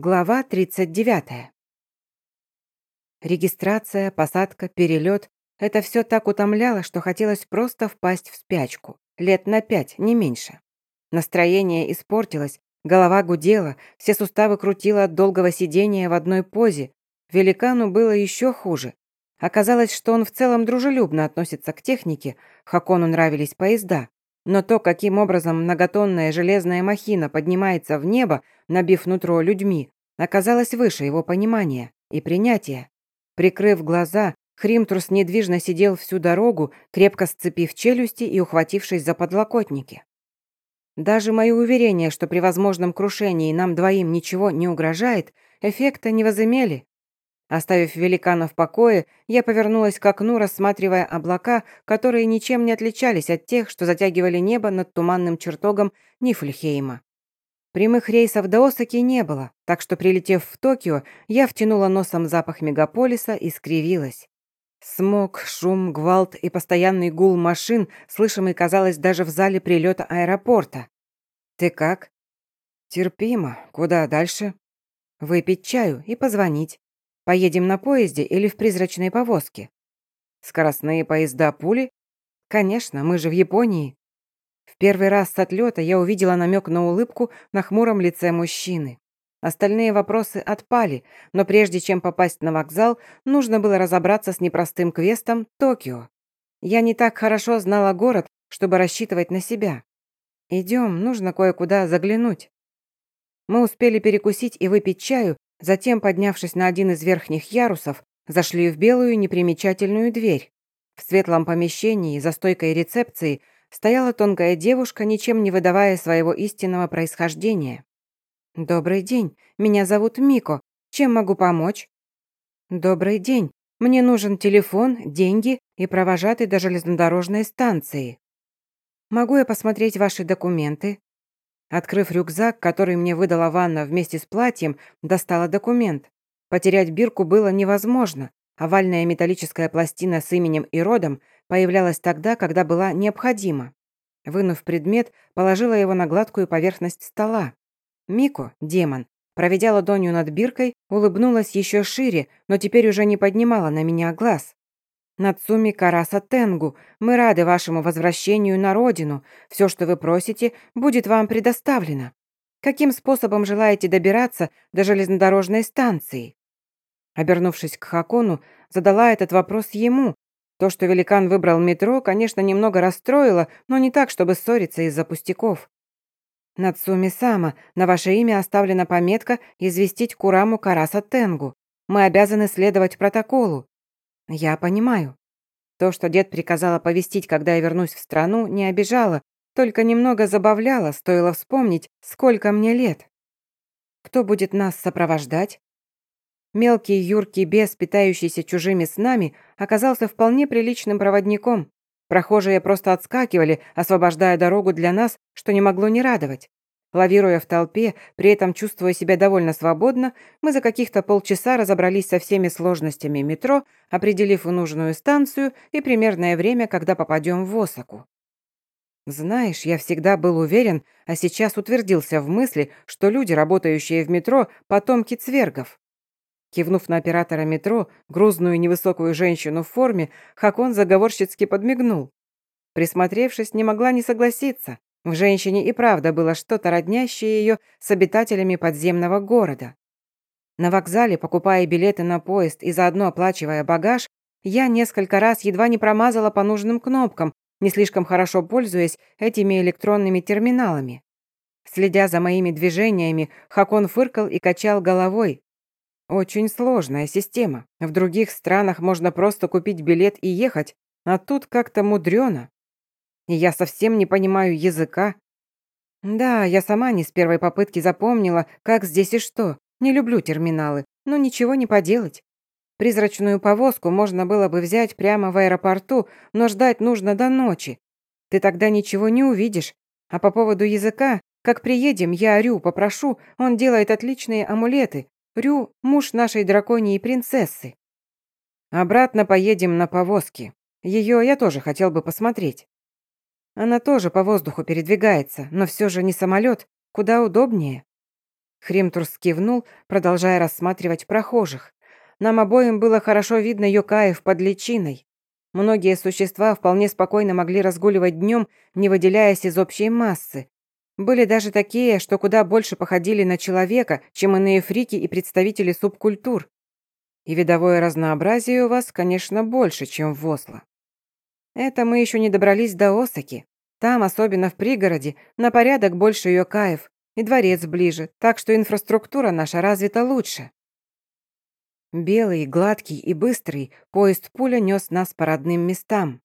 Глава 39. Регистрация, посадка, перелет — это все так утомляло, что хотелось просто впасть в спячку. Лет на пять, не меньше. Настроение испортилось, голова гудела, все суставы крутило от долгого сидения в одной позе. Великану было еще хуже. Оказалось, что он в целом дружелюбно относится к технике, Хакону нравились поезда. Но то, каким образом многотонная железная махина поднимается в небо, набив нутро людьми, оказалось выше его понимания и принятия. Прикрыв глаза, Хримтрус недвижно сидел всю дорогу, крепко сцепив челюсти и ухватившись за подлокотники. Даже мои уверения, что при возможном крушении нам двоим ничего не угрожает, эффекта не возымели. Оставив великана в покое, я повернулась к окну, рассматривая облака, которые ничем не отличались от тех, что затягивали небо над туманным чертогом Нифльхейма. Прямых рейсов до Осаки не было, так что, прилетев в Токио, я втянула носом запах мегаполиса и скривилась. Смог, шум, гвалт и постоянный гул машин, слышимый, казалось, даже в зале прилета аэропорта. «Ты как?» «Терпимо. Куда дальше?» «Выпить чаю и позвонить. Поедем на поезде или в призрачной повозке? Скоростные поезда пули? Конечно, мы же в Японии. В первый раз с отлета я увидела намек на улыбку на хмуром лице мужчины. Остальные вопросы отпали, но прежде чем попасть на вокзал, нужно было разобраться с непростым квестом Токио. Я не так хорошо знала город, чтобы рассчитывать на себя. Идем, нужно кое-куда заглянуть. Мы успели перекусить и выпить чаю, Затем, поднявшись на один из верхних ярусов, зашли в белую непримечательную дверь. В светлом помещении за стойкой рецепции стояла тонкая девушка, ничем не выдавая своего истинного происхождения. «Добрый день, меня зовут Мико. Чем могу помочь?» «Добрый день. Мне нужен телефон, деньги и провожатый до железнодорожной станции. Могу я посмотреть ваши документы?» Открыв рюкзак, который мне выдала Ванна вместе с платьем, достала документ. Потерять бирку было невозможно. Овальная металлическая пластина с именем и родом появлялась тогда, когда была необходима. Вынув предмет, положила его на гладкую поверхность стола. Мико, демон, проведя ладонью над биркой, улыбнулась еще шире, но теперь уже не поднимала на меня глаз. Нацуми Караса Тенгу, мы рады вашему возвращению на родину. Все, что вы просите, будет вам предоставлено. Каким способом желаете добираться до железнодорожной станции?» Обернувшись к Хакону, задала этот вопрос ему. То, что великан выбрал метро, конечно, немного расстроило, но не так, чтобы ссориться из-за пустяков. «Нацуми Сама, на ваше имя оставлена пометка «Известить Кураму Караса Тенгу». Мы обязаны следовать протоколу. «Я понимаю. То, что дед приказал оповестить, когда я вернусь в страну, не обижало, только немного забавляло, стоило вспомнить, сколько мне лет. Кто будет нас сопровождать?» Мелкий юркий бес, питающийся чужими снами, оказался вполне приличным проводником. Прохожие просто отскакивали, освобождая дорогу для нас, что не могло не радовать. Лавируя в толпе, при этом чувствуя себя довольно свободно, мы за каких-то полчаса разобрались со всеми сложностями метро, определив нужную станцию и примерное время, когда попадем в Осаку. Знаешь, я всегда был уверен, а сейчас утвердился в мысли, что люди, работающие в метро, потомки цвергов. Кивнув на оператора метро, грузную невысокую женщину в форме, Хакон заговорщицки подмигнул. Присмотревшись, не могла не согласиться. В женщине и правда было что-то роднящее ее с обитателями подземного города. На вокзале, покупая билеты на поезд и заодно оплачивая багаж, я несколько раз едва не промазала по нужным кнопкам, не слишком хорошо пользуясь этими электронными терминалами. Следя за моими движениями, Хакон фыркал и качал головой. Очень сложная система. В других странах можно просто купить билет и ехать, а тут как-то мудрено. И я совсем не понимаю языка. Да, я сама не с первой попытки запомнила, как здесь и что. Не люблю терминалы, но ничего не поделать. Призрачную повозку можно было бы взять прямо в аэропорту, но ждать нужно до ночи. Ты тогда ничего не увидишь. А по поводу языка, как приедем, я Рю попрошу, он делает отличные амулеты. Рю – муж нашей драконьей принцессы. Обратно поедем на повозке. Ее я тоже хотел бы посмотреть. Она тоже по воздуху передвигается, но все же не самолет, куда удобнее. Хримтурс кивнул, продолжая рассматривать прохожих. Нам обоим было хорошо видно Йокаев под личиной. Многие существа вполне спокойно могли разгуливать днем, не выделяясь из общей массы. Были даже такие, что куда больше походили на человека, чем иные фрики и представители субкультур. И видовое разнообразие у вас, конечно, больше, чем в Осло. Это мы еще не добрались до Осаки. Там, особенно в пригороде, на порядок больше Йокаев, и дворец ближе, так что инфраструктура наша развита лучше. Белый, гладкий и быстрый поезд пуля нес нас по родным местам.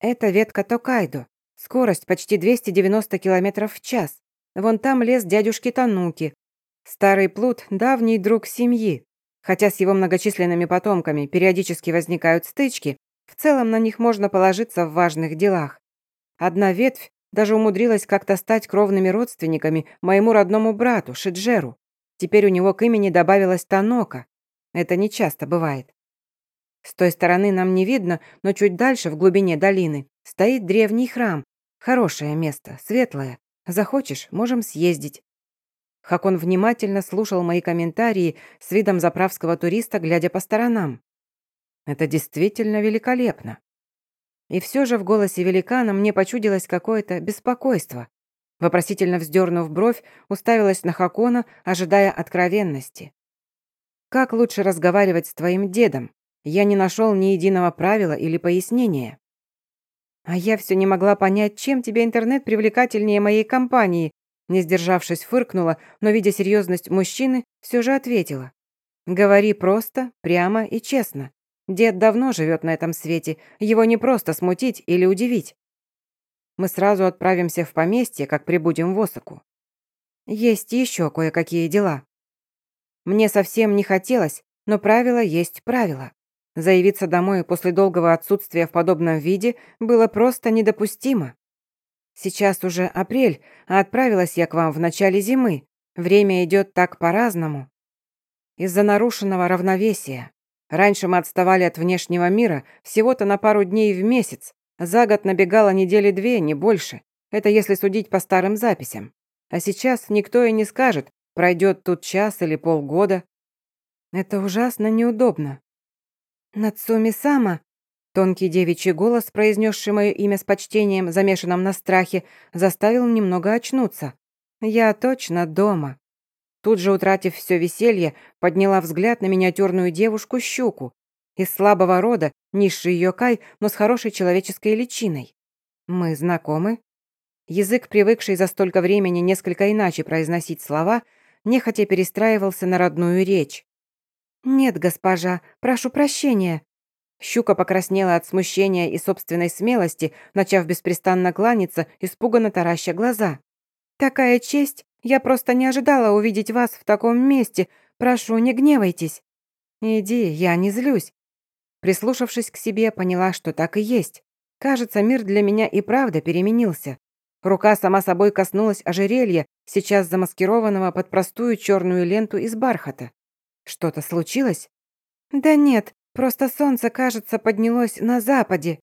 Это ветка Токайдо. Скорость почти 290 км в час. Вон там лес дядюшки Тануки. Старый плут – давний друг семьи. Хотя с его многочисленными потомками периодически возникают стычки, в целом на них можно положиться в важных делах. Одна ветвь даже умудрилась как-то стать кровными родственниками моему родному брату, Шиджеру. Теперь у него к имени добавилась Танока. Это не часто бывает. С той стороны нам не видно, но чуть дальше, в глубине долины, стоит древний храм. Хорошее место, светлое. Захочешь, можем съездить. Хакон внимательно слушал мои комментарии с видом заправского туриста, глядя по сторонам. Это действительно великолепно. И все же в голосе великана мне почудилось какое-то беспокойство. Вопросительно вздернув бровь, уставилась на Хакона, ожидая откровенности. Как лучше разговаривать с твоим дедом? Я не нашел ни единого правила или пояснения. А я все не могла понять, чем тебе интернет привлекательнее моей компании. Не сдержавшись, фыркнула, но, видя серьезность мужчины, все же ответила. Говори просто, прямо и честно. Дед давно живет на этом свете, его не просто смутить или удивить. Мы сразу отправимся в поместье, как прибудем в Осаку. Есть еще кое-какие дела. Мне совсем не хотелось, но правило есть правило. Заявиться домой после долгого отсутствия в подобном виде было просто недопустимо. Сейчас уже апрель, а отправилась я к вам в начале зимы. Время идет так по-разному. Из-за нарушенного равновесия. Раньше мы отставали от внешнего мира всего-то на пару дней в месяц. За год набегало недели две, не больше. Это если судить по старым записям. А сейчас никто и не скажет, Пройдет тут час или полгода. Это ужасно неудобно. Нацуми-сама, тонкий девичий голос, произнесший мое имя с почтением, замешанным на страхе, заставил немного очнуться. Я точно дома. Тут же, утратив все веселье, подняла взгляд на миниатюрную девушку-щуку. Из слабого рода, низший ее кай, но с хорошей человеческой личиной. Мы знакомы? Язык, привыкший за столько времени несколько иначе произносить слова, нехотя перестраивался на родную речь. «Нет, госпожа, прошу прощения». Щука покраснела от смущения и собственной смелости, начав беспрестанно кланяться, испуганно тараща глаза. «Такая честь! Я просто не ожидала увидеть вас в таком месте. Прошу, не гневайтесь». «Иди, я не злюсь». Прислушавшись к себе, поняла, что так и есть. Кажется, мир для меня и правда переменился. Рука сама собой коснулась ожерелья, сейчас замаскированного под простую черную ленту из бархата. Что-то случилось? Да нет, просто солнце, кажется, поднялось на западе.